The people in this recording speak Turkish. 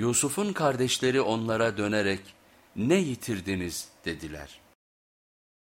Yusuf'un kardeşleri onlara dönerek ne yitirdiniz dediler.